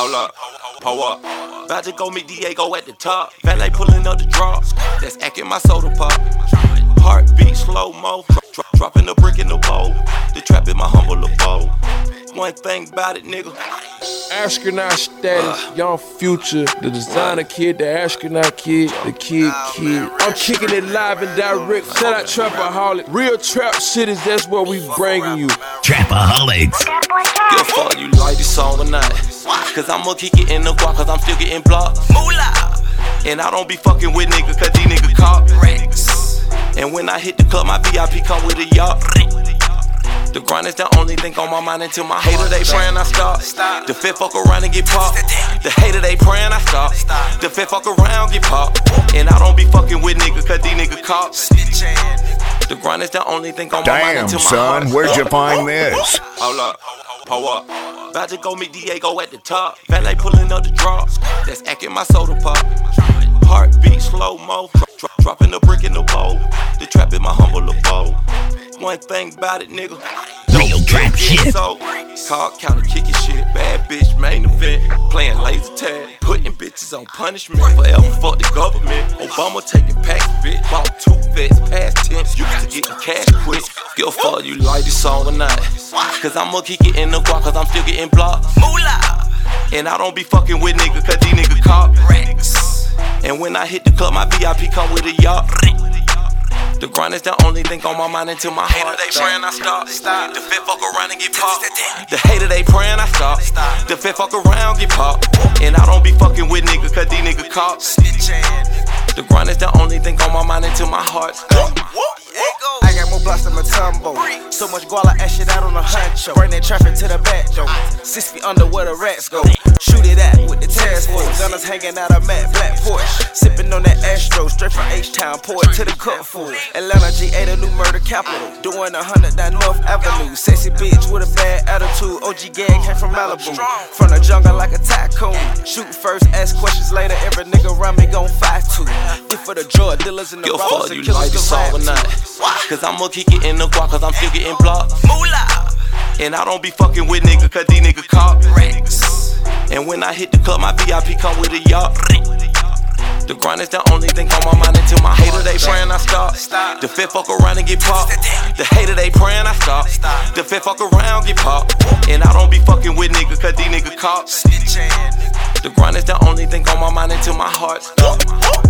Hold up, pull up. About to go meet Diego at the top. Valet pulling up the drops. That's acting my soda pop. Heartbeat slow mo. Dro- dropping a brick in the bowl. The trap in my humble. One thing about it, nigga. Astronaut status, uh. young future, the designer kid, the astronaut kid, the kid kid. I'm kicking it live and direct. Shout out Trapaholic. Real trap cities, that's what we bringing you. Trapaholics. Give a fuck you like this song or not. Cause I'ma kick it in the guac, cause I'm still getting blocked. Moolah. And I don't be fucking with niggas, cause these niggas caught Rex. And when I hit the club, my VIP come with a yacht. The grind is the only thing on my mind until my hater they praying I stop. The fit fuck around and get popped. The hater they praying I stop. The fit fuck around get popped. And I don't be fucking with niggas, cause these niggas caught. The grind is the only thing on my mind Damn, until my son, heart where'd you find this? Hold up, pull up. About to go meet Diego at the top. Valet pulling up the drops. That's acting my soda pop. Heartbeat slow mo. Dro- dro- dropping a brick in the bowl. The trap in my humble abode. One thing about it, nigga. Real trap shit. So, call counter kicking shit. Bad bitch main event. Playing laser tag. Putting bitches on punishment. Forever fuck the government. Obama taking packs, bitch. Bought two vests, past tense. Used to get the cash quick. Give a fuck you like this song or not. Cause I'ma kick it in the guac, cause I'm still getting blocked. Moolah. And I don't be fucking with niggas, cause these niggas caught Rex. And when I hit the club, my VIP come with a yacht. The grind is the only thing on my mind until my heart The hater they praying I stop. stop. The fit fuck around and get popped. The hater they praying I stop. stop. The fit fuck around get popped. And I don't be fucking with niggas, cause these niggas caught. The grind is the only thing on my mind until my heart. I got more blocks than my tumbo. So much guala, ash shit out on a huncho. Bring that traffic to the back door. Six feet under where the rats go. Shoot it at with the task force. Gunners hanging out a Matt Black Porsche. Sipping on that Astro, straight from H Town. Pour it to the cup full. Atlanta G8, a new murder capital. Doing a hundred down North Avenue. Sexy bitch with a bad attitude. OG gang came from Malibu. From the jungle like a tycoon. Shoot first, ask questions later. Every nigga around for the drug dealers and the Give robbers fuck and you like this the song or not. Cause I'ma kick it in the guac, cause I'm still getting blocked. Moolah. And I don't be fucking with niggas, cause these niggas caught Rex. And when I hit the club, my VIP come with a yacht. The grind is the only thing on my mind until my hater they praying I stop. The fit fuck around and get popped. The hater they praying I stop. The fit fuck around get popped. And I don't be fucking with niggas, cause these niggas caught. The grind is the only thing on my mind until my heart stop.